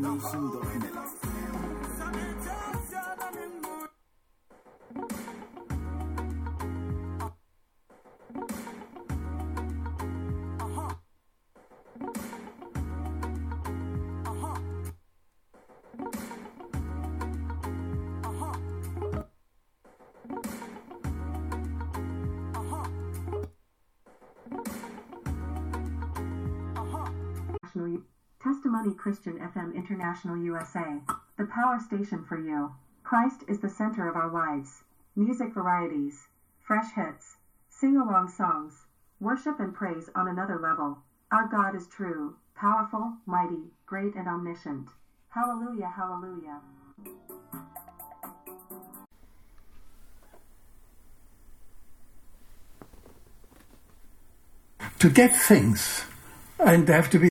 Mundo General. Testimony Christian FM International USA, the power station for you. Christ is the center of our lives. Music varieties, fresh hits, sing along songs, worship and praise on another level. Our God is true, powerful, mighty, great, and omniscient. Hallelujah, hallelujah. to get things, and they have to be